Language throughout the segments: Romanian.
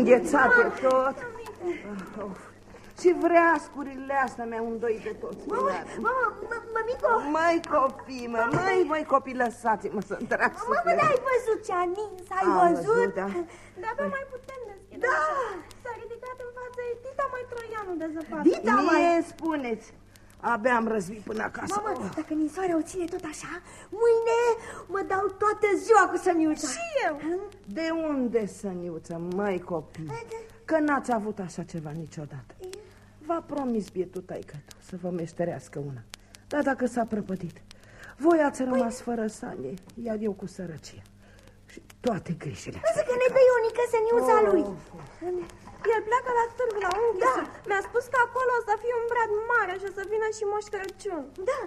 înghețate tot. Oh, și vreascurile astea mi-au îndoit de toți. Mama, mama, mămico! Măi copii, mă, măi, măi copii, lăsați-mă să întrag Mama, n-ai văzut ce a nins, ai Am văzut? văzut, da. Dar nu mai putem deschide Da. așa. S-a ridicat în fața ei Tita mai Troianu de zăpadă. Dita mai... Mie spuneți, abia am răzvit până acasă. Mama, Oh. dacă ninsoarea o ține tot așa, mâine mă dau toată ziua cu săniuța. Și eu. De unde să niuță, măi copii? Că n-ați avut așa ceva niciodată. V-a promis bietul taică să vă meșterească una. Dar dacă s-a prăpădit, voi ați rămas fără sanie, iar eu cu sărăcia. Și toate grijile. Lasă că ne dă Ionica săniuța lui. El pleacă la târg la unchi. Da. Mi-a spus că acolo o să fie un brad mare și o să vină și Moș Crăciun. Da,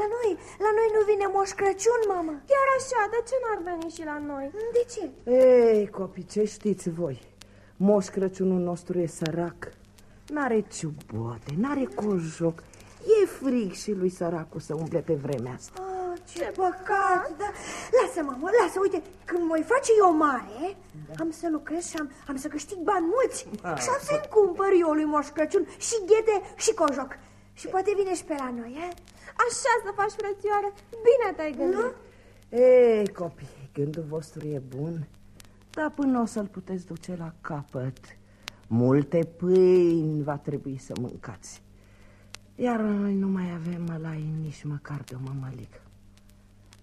la noi, la noi nu vine Moș Crăciun, mama. Chiar așa, de ce n-ar veni și la noi? De ce? Ei, copii, ce știți voi? Moș Crăciunul nostru e sărac. N-are ciubote, n-are cojoc. E frig și lui săracul să umble pe vremea asta. Oh, ce păcat, da. Lasă, mamă, lasă, uite, când voi face eu mare, am să lucrez și am, am să câștig bani mulți. Și am să-mi cumpăr eu lui Moș Crăciun și ghete și cojoc. Și poate vine și pe la noi, eh? Așa să faci, frățioare. Bine te-ai gândit. Ei, copii, gândul vostru e bun, dar până o să-l puteți duce la capăt, multe pâini va trebui să mâncați. Iar noi nu mai avem mălai nici măcar de o mămăligă.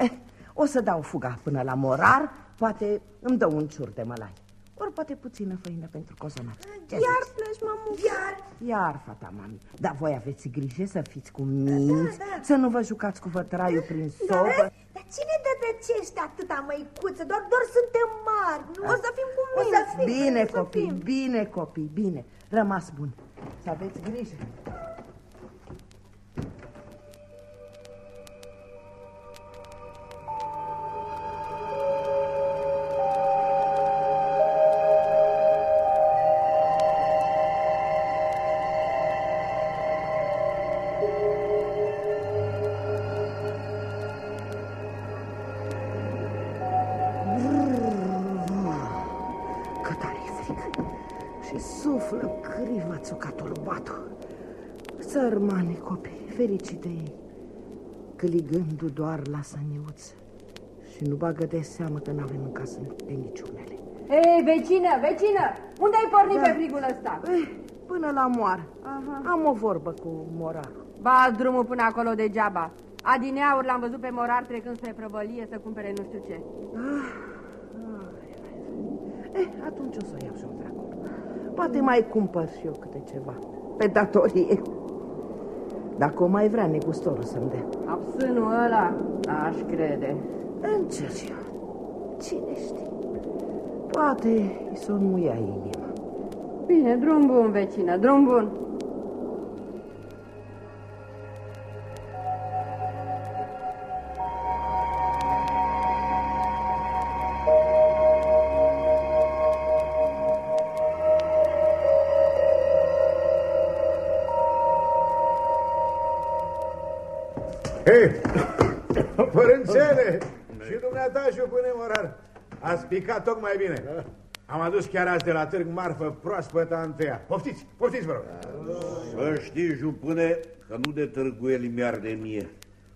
Eh, o să dau fuga până la morar, poate îmi dă un ciur de mălai. Ori poate puțină făină pentru cozonac. Ce Iar zici? pleci, mamu. Iar, Iar, fata mami, dar voi aveți grijă să fiți cu minți, să nu vă jucați cu vătraiul prin sobă. dar cine dă de cești atâta măicuță? Doar, doar suntem mari, nu? O să fim cu O să minți. fim. Bine, să copii, fim. bine, copii, bine. Rămas bun. Să aveți grijă. Căligându doar la săniuță. Și nu bagă de seamă că n-avem în casă pe niciunele. Hei, vecină, vecină, unde ai pornit Da. pe frigul ăsta? Eh, până la moară. Aha. Am o vorbă cu morarul. Ba, drumul până acolo degeaba. Adineauri l-am văzut pe morar trecând spre prăvălie să cumpere nu știu ce. Eh, atunci o să o iau și-o de acolo. Poate mai cumpăr și eu câte ceva. Pe datorie. Dacă o mai vrea negustorul să-mi dea. Absânul ăla, aș crede. Încerc eu. Cine știe? Poate îi să muia inima. Bine, drum bun, vecină, drum bun. Hei, părâncele, și dumneata și pune morar. Ați picat tocmai bine. Am adus chiar azi de la târg marfă proaspătă întâia. Poftiți, poftiți, vă rog. Să știi, jupâne, că nu de târguieli mi de mie.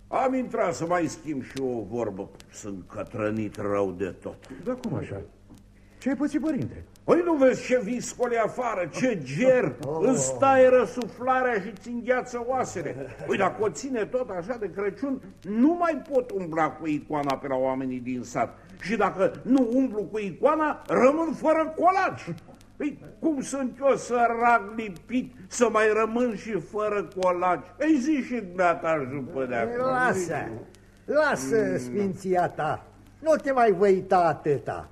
Am intrat să mai schimb și o vorbă. Sunt cătrănit rău de tot. Da, cum așa? Ce ai pățit, părinte? Păi nu vezi ce viscole afară, ce ger, îți taie răsuflarea și ți îngheață oasele. Păi dacă o ține tot așa de Crăciun, nu mai pot umbla cu icoana pe la oamenii din sat. Și dacă nu umblu cu icoana, rămân fără colaci. Păi cum sunt eu sărac lipit să mai rămân și fără colaci? Păi zi și dumneata jupă de acolo. Lasă, lasă, sfinția ta, nu te mai văita atâta.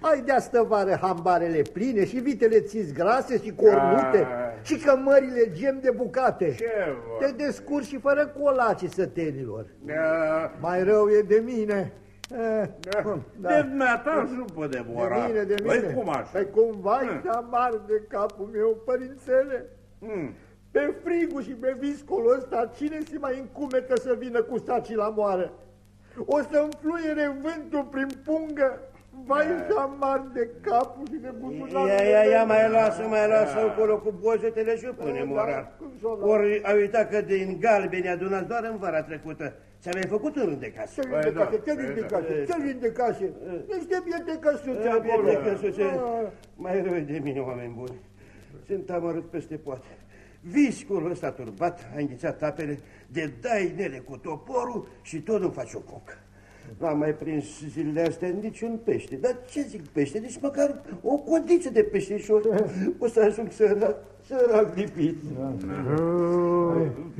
Ai de astă vară hambarele pline și vitele ți grase și cornute Da. și cămările gem de bucate. Ce vor? Te descurci și fără colaci sătenilor. Da. Mai rău e de mine. Eh, Da. cum, De dumneata jupă de De mora. mine, de Păi mine. cum așa? Păi cumva Hmm. e amar de capul meu, părințele. Mm. Pe frigul și pe viscolul ăsta, cine se mai încumetă să vină cu sacii la moară? O să-mi fluiere vântul prin pungă, Vai jamar de capul și de buzunarul. Ia, ia, ia, mai lasă, mai lasă acolo cu bozetele și pune morar. Ori a uitat că din galbeni adunați doar în vara trecută. Ți-aveai făcut un rând de casă. Ce vin de casă, ce vin de casă, ce vin de casă? Niște biete căsuțe Ce acolo. biete căsuțe. Ah. Mai rău de mine, oameni buni. Sunt amărât peste poate. Viscul ăsta turbat a înghițat apele de dainele cu toporul și tot nu face o cocă. N-am mai prins zilele astea niciun pește. Dar ce zic pește? Deci măcar o codiță de peștișor. O să ajung sărac, sărac lipit.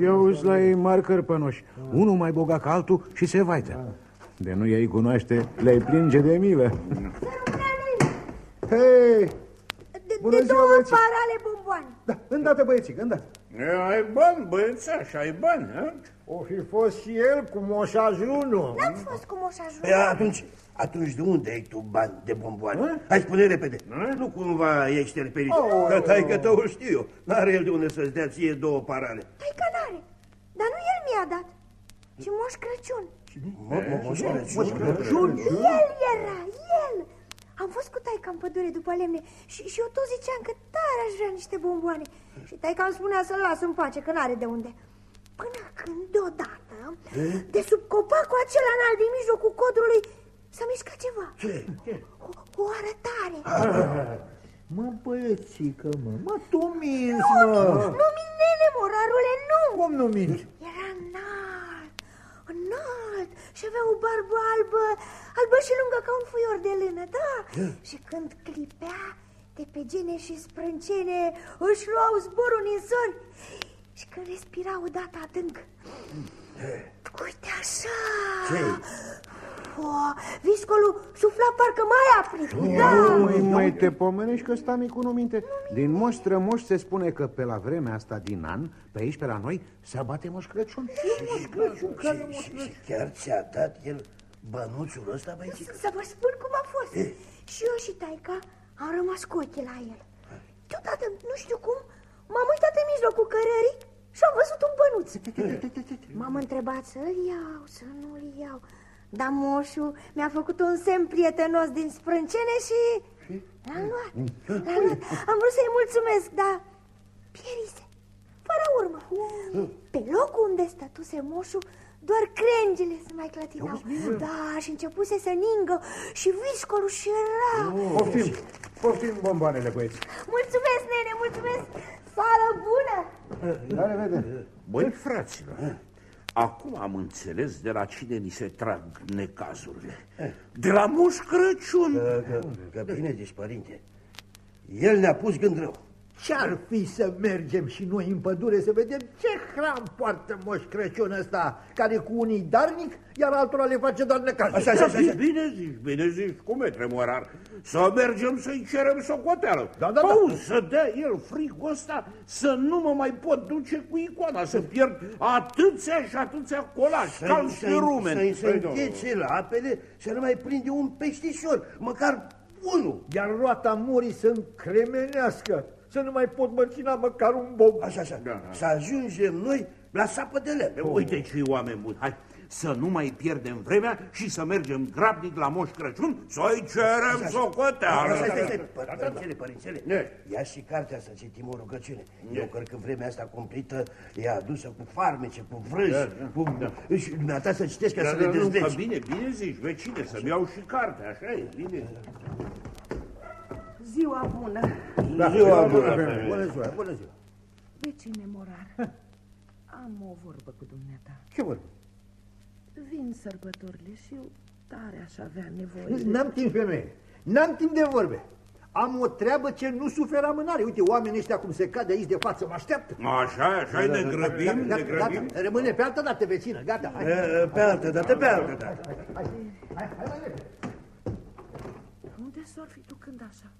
Eu îți la ei mari cărpănoși. Unul mai bogat ca altul și se vaită. De nu ei cunoaște, le-ai plinge de milă. Hei, De, Bună de ziua, două băieții. parale bomboane. da, îndată băieții, îndată. E, Ai bani, băiețaș, ai bani, a? O fi fost și el cu moșajunul. N-am fost cu moșajul. Păi atunci, atunci de unde ai tu bani de bomboane? Hai, spune repede. Nu cumva ești șterperit. Că tai că tău știu eu. N-are el de unde să-ți dea ție două parale. Păi că n-are. Dar nu el mi-a dat, ci Moș Crăciun. Mă, mă, moș Crăciun. El era, el. Am fost cu taica în pădure după lemne și, și eu tot ziceam că tare aș vrea niște bomboane. Și taica îmi spunea să-l las în pace, că n-are de unde. Până când deodată, de sub copacul acela înalt din mijlocul codrului, s-a mișcat ceva. Ce? O, o arătare. Mă, băiețică, mă, mă, tu minți, mă. Nu, minele, morarule, nu. Cum nu minți? Era înalt, înalt și avea o barbă albă, albă și lungă ca un fuior de lână, da? Și când clipea de pe gene și sprâncene, își luau zborul în sori. Și când respira odată adânc, uite așa, Ce? o, viscolul sufla parcă mai aprit, da. Mai, mai te pomenești că sta micul nu minte. Din moș strămoș se spune că pe la vremea asta din an, pe aici, pe la noi, se bate moș Crăciun. Și, și, și chiar ți-a dat el bănuțul ăsta, băiețică? Să vă spun cum a fost. Și eu și taica am rămas cu ochii la el. Deodată, nu știu cum, m-am uitat în mijlocul cărării și am văzut un bănuț. M-am întrebat să-l iau, să nu-l iau. Dar moșul mi-a făcut un semn prietenos din sprâncene și l-am luat. L-am luat. Am vrut să-i mulțumesc, dar pierise. Fără urmă. Pe locul unde stătuse moșul, doar crengile se mai clătinau. Da, și începuse să ningă și viscolul și era. Poftim, poftim bomboanele, băieți. Mulțumesc, nene, mulțumesc! Sală bună! La revedere. Băi, fraților, acum am înțeles de la cine ni se trag necazurile. De la Moș Crăciun. Că, că, că bine zici, părinte. El ne-a pus gând rău. Ce-ar fi să mergem și noi în pădure să vedem ce hram poartă Moș Crăciun ăsta, care cu unii darnic, iar altora le face doar necaz. Așa, așa, așa. așa. Bine zici, bine zici, cum e tremorar. Să mergem să-i cerem socoteală. Da, da, da. Auzi, să dea el fricul ăsta să nu mă mai pot duce cu icoana, să pierd atâția și atâția colași, cal și Să-i rumeni. să înghețe la apele, să nu mai prinde un peștișor, măcar unul. Iar roata murii să încremenească, să nu mai pot măcina măcar un bob. Așa, așa. Să ajungem noi la sapă de lemn. Uite ce oameni buni, hai să nu mai pierdem vremea și să mergem grabnic la Moș Crăciun să-i cerem socoteală. Stai, stai, stai, păr- părințele, părințele, Ne. ia și cartea să citim o rugăciune. Eu cred că vremea asta cumplită e adusă cu farmece, cu vrăji, cu... Și dumneata să citești ca să le Da, nu, că dezlegi. bine, bine zici, vecine, să-mi iau și carte, așa e, bine. Ziua bună, Da, Ziua bună, Bună femeie. bună ziua, bună ziua. vecine morar. Am o vorbă cu dumneata. Ce vorbă? Vin sărbătorile și eu tare aș avea nevoie. de- N-am timp, femeie. N-am timp de vorbe. Am o treabă ce nu suferă amânare. Uite, oamenii ăștia cum se cade aici de față, mă așteaptă. Așa, așa, ne grăbim, ne Gata, grăbim. gata, rămâne pe altă dată, vecină, gata, hai. E, Pe altă dată, pe altă dată. Unde s-or fi ducând așa?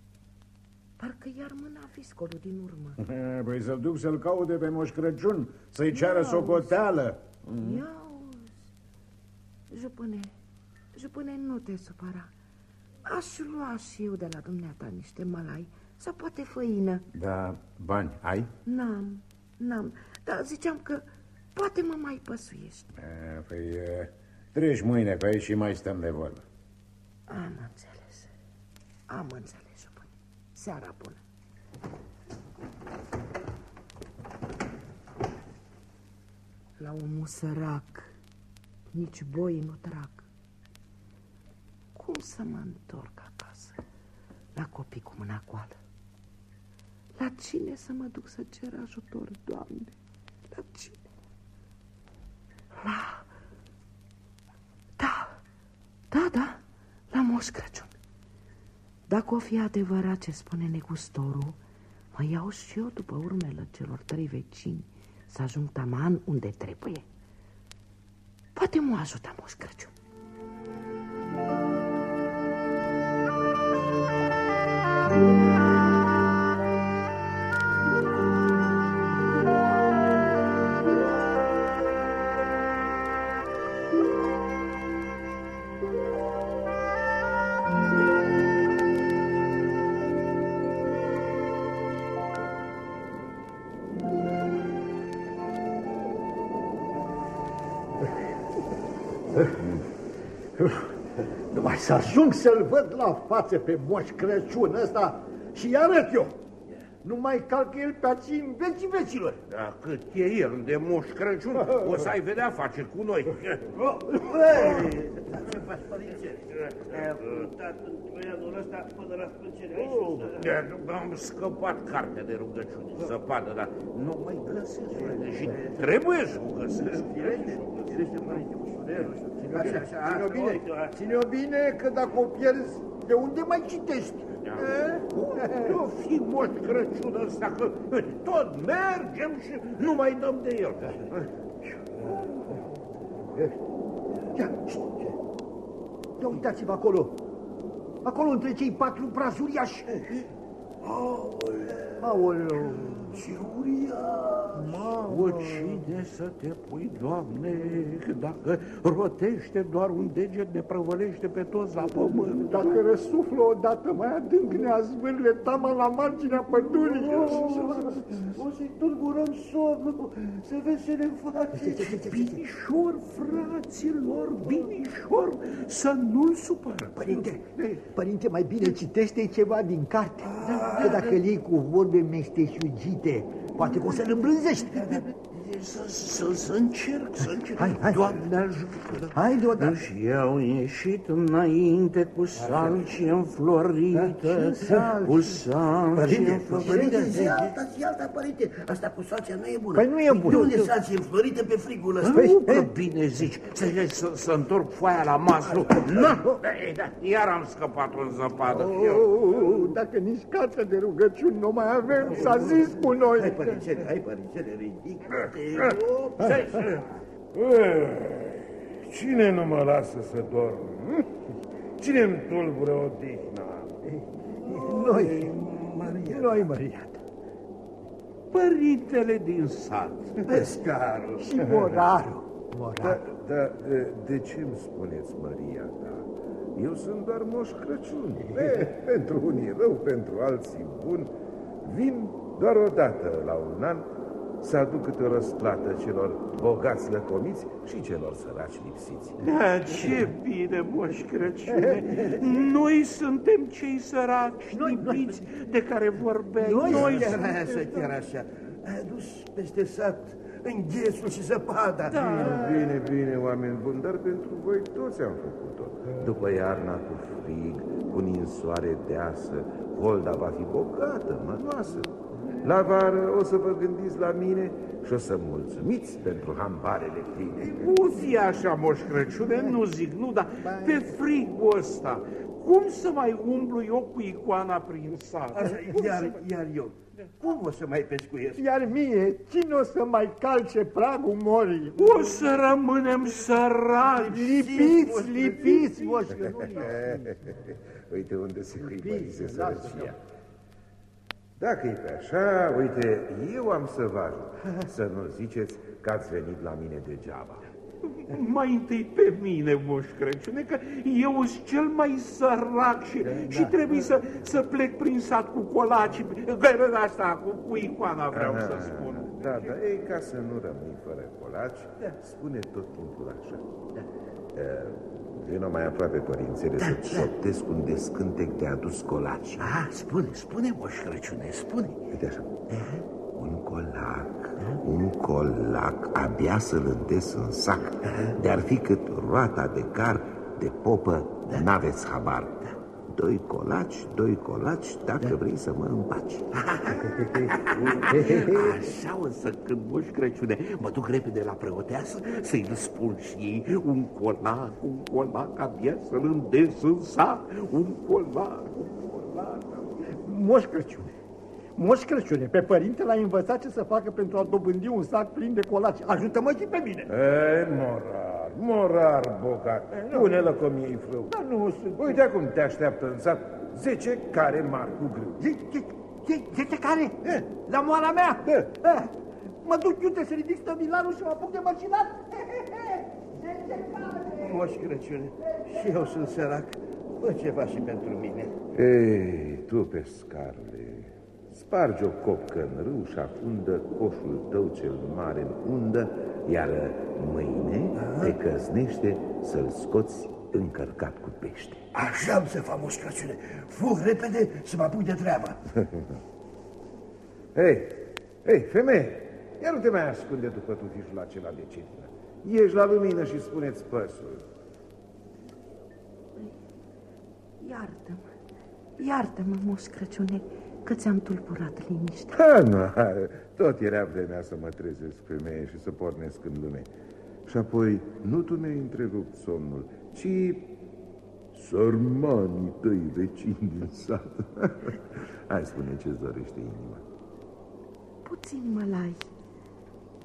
Parcă iar mâna fiscolul din urmă. Păi să-l duc să-l caute pe Moș Crăciun, să-i ceară socoteală. Ia Jupâne, jupâne, nu te supăra. Aș lua și eu de la dumneata niște mălai sau poate făină. Da, bani ai? N-am, n-am, dar ziceam că poate mă mai păsuiești. E, Păi, e, treci mâine pe aici și mai stăm de vorbă. Am înțeles. Am înțeles, jupâne. Seara bună. La omul sărac, nici boi nu trag. Cum să mă întorc acasă, la copii cu mâna goală? La cine să mă duc să cer ajutor, Doamne? La cine? La... Da, da, da, la Moș Crăciun. Dacă o fi adevărat ce spune negustorul, mă iau și eu după urmele celor trei vecini să ajung taman unde trebuie. Poate mă ajută Moș Crăciun. Să ajung să-l văd la față pe Moș Crăciun ăsta și arăt eu. Nu mai calcă el pe aici în vecii vecilor. Da, cât e el de moș Crăciun, o să ai vedea face cu noi. Ce faci, părinte? Ai ascultat într-anul ăsta până la sprâncere aici? Da, Am scăpat carte de rugăciuni, zăpadă, dar nu mai găsesc, frate, și trebuie să o găsesc. Firește, părinte, ușurel, Așa, ține-o bine, ține-o bine că dacă o pierzi, de unde mai citești? Nu fi moș Crăciun ăsta, că tot mergem și nu mai dăm de el. Ia, șt, ia uitați-vă acolo. Acolo între cei patru brazi uriași. Aoleu, Ce uriaș! O cine să te pui, Doamne, că dacă rotește doar un deget, ne prăvălește pe toți la pământ. dacă răsuflă odată mai adânc ne azvârle tama la marginea pădurii. O să-i tulburăm somnul, să vezi ce ne face. Binișor, fraților, binișor, să nu-l supără. Părinte, părinte, mai bine citește ceva din carte. Că dacă îl iei cu vorbe meșteșugite, poate că o să-l îmblânzești. Să, să, să încerc, să încerc. Hai, hai. Doamne ajută. Hai deodată. Și eu ieșit înainte cu salci înflorită, cu salci Părinte, înflorită. Părinte, zi alta, zi alta, părinte. Asta cu salcea nu e bună. Păi nu e bună. De unde salcia înflorită pe frigul ăsta? Nu, că bine zici, să, să, să întorc foaia la maslu. Nu, Ei, da, iar am scăpat în zăpadă. Oh, dacă nici cartea de rugăciuni nu mai avem, s-a zis cu Hai, noi. părintele, hai, părintele, ridică-te. Cine nu mă lasă să dorm? hm? Cine îmi tulbură odihna? Noi, noi, Maria. Părintele din sat. Pescarul. Și morarul. Da, Morarul. da, de, de ce îmi spuneți, Maria ta? Eu sunt doar moș Crăciun. E, pentru unii rău, pentru alții bun. Vin doar o dată la un an să aduc câte o răsplată celor bogați lăcomiți și celor săraci lipsiți. Da, ce bine, Moș Crăciune! Noi suntem cei săraci, lipiți, de care vorbeai. Noi, Noi chiar suntem... așa, chiar așa. Ai adus peste sat înghețul și zăpada. Da. Bine, bine, oameni buni, dar pentru voi toți am făcut-o. După iarna cu frig, cu ninsoare deasă, holda va fi bogată, mănoasă. La vară o să vă gândiți la mine și o să mulțumiți pentru hambarele pline. Nu fi așa, Moș Crăciune, nu zic, nu, dar pe frigul ăsta, cum să mai umblu eu cu icoana prin sat? Așa, iar, iar eu, cum o să mai pescuiesc? Iar mie, cine o să mai calce pragul morii? O să rămânem săraci. Lipiți, lipiți, moș Uite unde se hâipărise sărăcia. Dacă e pe așa, uite, eu am să vă ajut. Să nu ziceți că ați venit la mine degeaba. Mai întâi pe mine, Moș Crăciune, că eu sunt cel mai sărac și, și trebuie să, să plec prin sat cu colaci, asta, cu, cu icoana vreau să spun. Da, da, ei, ca să nu rămâi fără colaci, da. spune tot timpul așa. Da. Uh, Vino mai aproape, părințele, da, să-ți da. șoptesc un descântec de adus colaci. Ah, spune, spune, Moș Crăciune, spune. Uite așa. Uh-huh. Un colac, uh-huh. un colac, abia să-l îndes în sac, uh-huh. de-ar fi cât roata de car de popă, da. n-aveți habar. Da. Doi colaci, doi colaci, dacă da. vrei să mă împaci. Așa o să când Moș Crăciune mă duc repede la preoteasă să-i spun și ei un colac, un colac, abia să-l îndes în sac, un colac, un colac. Moș Crăciune, Moș Crăciune, pe părinte l-a învățat ce să facă pentru a dobândi un sac plin de colaci. Ajută-mă și pe mine. E, morar, morar bogat. Pune lăcomiei frâu. Dar nu sunt... Uite acum te așteaptă în sat zece care mari cu grâu. Zece care? E. La moara mea? E. E. Mă duc iute să ridic stăvilarul și mă apuc de mărcinat. Zece care? Moș Crăciune, și eu sunt sărac. Fă ceva și pentru mine. Ei, tu, pescarle, Spargi o copcă în râu și afundă coșul tău cel mare în undă, iar mâine Aha. te căznește să-l scoți încărcat cu pește. Așa am să fac, Moș Crăciune. Fug repede să mă apuc de treabă. Hei, hei, femeie, iar nu te mai ascunde după tufișul acela de cetină. Ieși la lumină și spuneți păsul. Iartă-mă, iartă-mă, Moș Crăciune că ți-am tulburat liniștea. Ha, nu, tot era vremea să mă trezesc femeie și să pornesc în lume. Și apoi, nu tu mi-ai întrerupt somnul, ci sărmanii tăi vecini din sat. Hai, spune ce-ți dorește inima. Puțin mălai,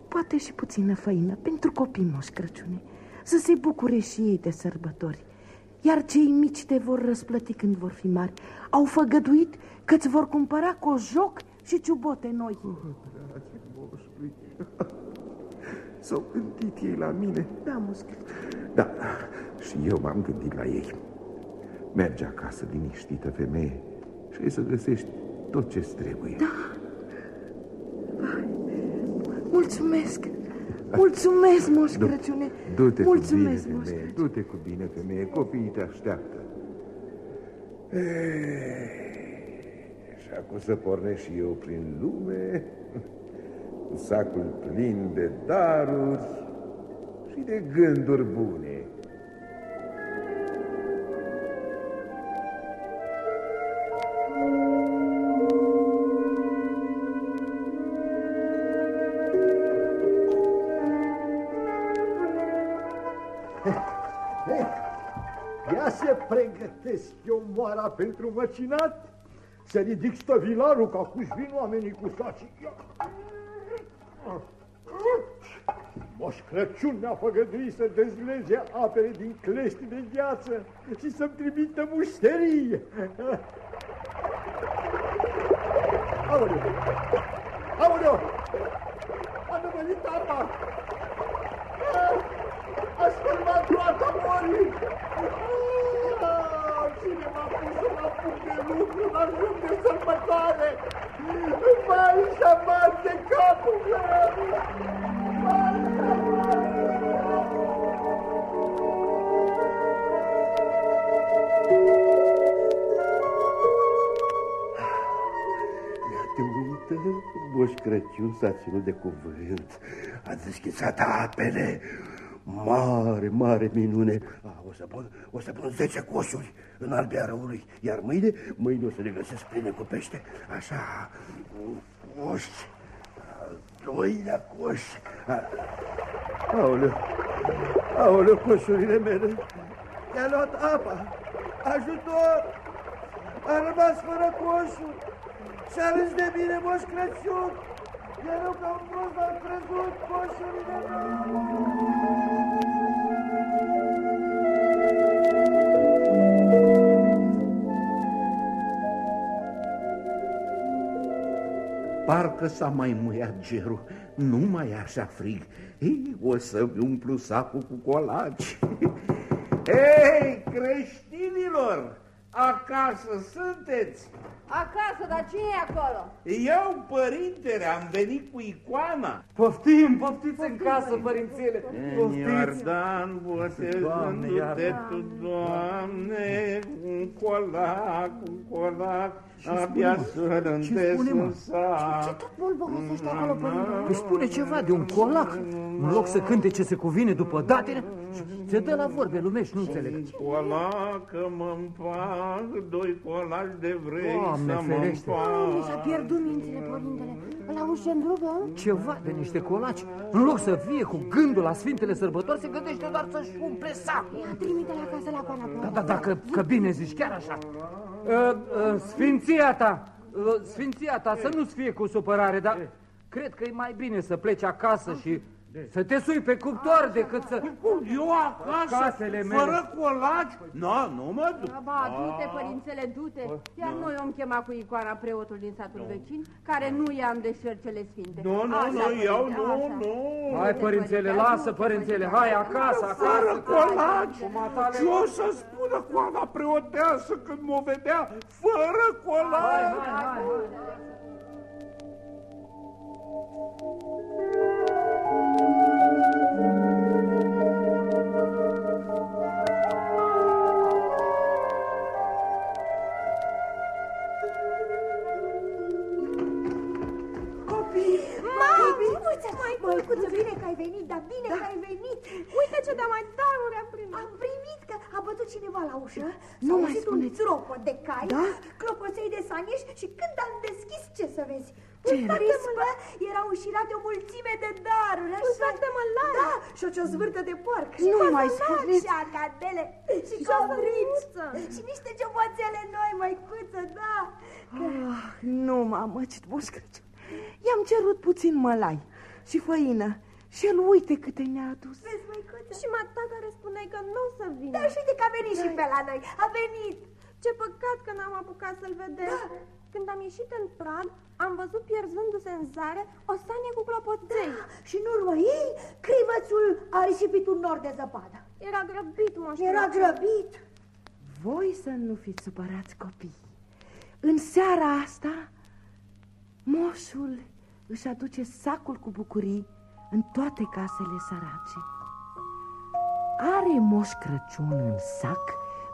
poate și puțină făină pentru copii moș Crăciune, să se bucure și ei de sărbători. Iar cei mici te vor răsplăti când vor fi mari. Au făgăduit că ți vor cumpăra joc și ciubote noi. Oh, S-au gândit ei la mine. Da, muscă. Da, și eu m-am gândit la ei. Merge acasă, liniștită femeie, și ai să găsești tot ce-ți trebuie. Da. Mulțumesc. Mulțumesc, Moș Crăciune. Du-te cu bine, femeie. Du-te cu bine, femeie. Copiii te așteaptă. Și acum să pornesc și eu prin lume cu sacul plin de daruri și de gânduri bune. Moara pentru măcinat, să ridic stăvilarul ca cu vin oamenii cu saci. Moș Crăciun mi-a făgăduit să dezlege apele din clești de gheață și să-mi trimită mușterii. Aoleu! Aoleu! Crăciun s-a ținut de cuvânt, a deschisat apele, Mare, mare minune. A, o, să pun, o să pun 10 coșuri în albia răului, iar mâine, mâine o să le găsesc pline cu pește. Așa, un coș, al doilea coș. A, aoleu, aoleu, coșurile mele. I-a luat apa. Ajutor! A rămas fără coșul. Și-a râs de mine, Moș Crăciun. Am fost, am crezut coșurile mele. Parcă s-a mai muiat gerul, nu mai e așa frig. Ei, o să-mi umplu sacul cu. Ei, creștinilor, acasă sunteți? Acasă, dar cine e acolo? Eu, părintele, am venit cu icoana. Poftim, poftiți în casă, părințele. Poftiți. Iordan, botezându-te tu, Doamne, un colac, un colac, abia să rândesc în sat. Ce tot bolborosește acolo, părinte? Păi spune ceva de un colac. În loc să cânte ce se cuvine după datele, se dă la vorbe lumești, nu înțeleg. Un colac mă împac, doi colaci de vrei Doamne să mă ferește. Unde împac. și-a pierdut mințile, părintele? Îl auzi ce îndrugă? Ceva de niște colaci. În loc să fie cu gândul la Sfintele Sărbători, se gândește doar să-și umple sacul. Ia, trimite-l acasă la coana Da, da, dacă că bine zici, chiar așa. Uh, uh, sfinția ta, uh, sfinția ta, să nu-ți fie cu supărare, dar cred că e mai bine să pleci acasă și să te sui pe cuptor decât să... Eu acasă, Casele mele. fără colaci? Nu, nu mă duc. Ba, du-te, părintele, du-te. Iar noi om chema cu icoana preotul din satul vecin, care nu i-am de șercele sfinte. Nu, nu, Așa, nu, părinte, eu nu, așa. nu. Hai, părințele, lasă, părințele, hai acasă, Fără acasă. colaci. Cu matale. Ce o să spună coana preoteasă când mă vedea fără colaci? Hai, hai, hai. Copii! Măicuță! Măicuță, bine că ai venit, dar bine că ai venit! Uite ce de mai daruri am primit. Am primit că a bătut cineva la ușă, Nu s-a mai auzit un spuneți. țropot de cai, Da? clopoței de saniș și când am deschis, ce să vezi? Ce Un era? prispă era înșirate o mulțime de daruri, așa. Un sac de mălai. Da, și o ciozvârtă de porc. Nu și mai cozonaci, spuneți. Și acadele, și Și covrici. căsuță. Și niște cioboțele noi, măicuță, da. Ah, nu, mamă, ce Moș Crăciun. I-am cerut puțin mălai și făină și el uite câte ne-a adus. Vezi, măicuță? Și mata care spuneai că nu o să vină. Da, și uite că a venit și pe la noi. A venit. Ce păcat că n-am apucat să-l vedem. Da. Când am ieșit în prad, am văzut pierzându-se în zare o sanie cu clopoței. Da, și în urmă ei, crivățul a risipit un nor de zăpadă. Era grăbit, moș Era Crăciun. grăbit. Voi să nu fiți supărați, copii. În seara asta, moșul își aduce sacul cu bucurii în toate casele sărace. Are moș Crăciun în sac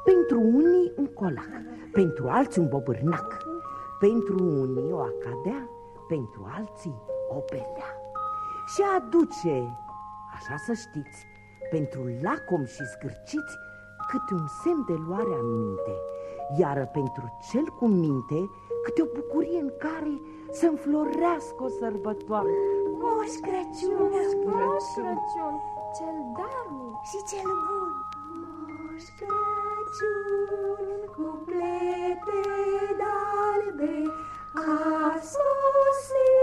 pentru unii un colac, pentru alții un bobârnac, pentru unii o acadea, pentru alții o belea. Și aduce, așa să știți, pentru lacom și scârciți, câte un semn de luare aminte, iar pentru cel cu minte, câte o bucurie în care să înflorească o sărbătoare. Moș Crăciun, Moș Crăciun, Moș Crăciun cel darnic și cel bun. Moș Crăciun cu plete de albe a sosit.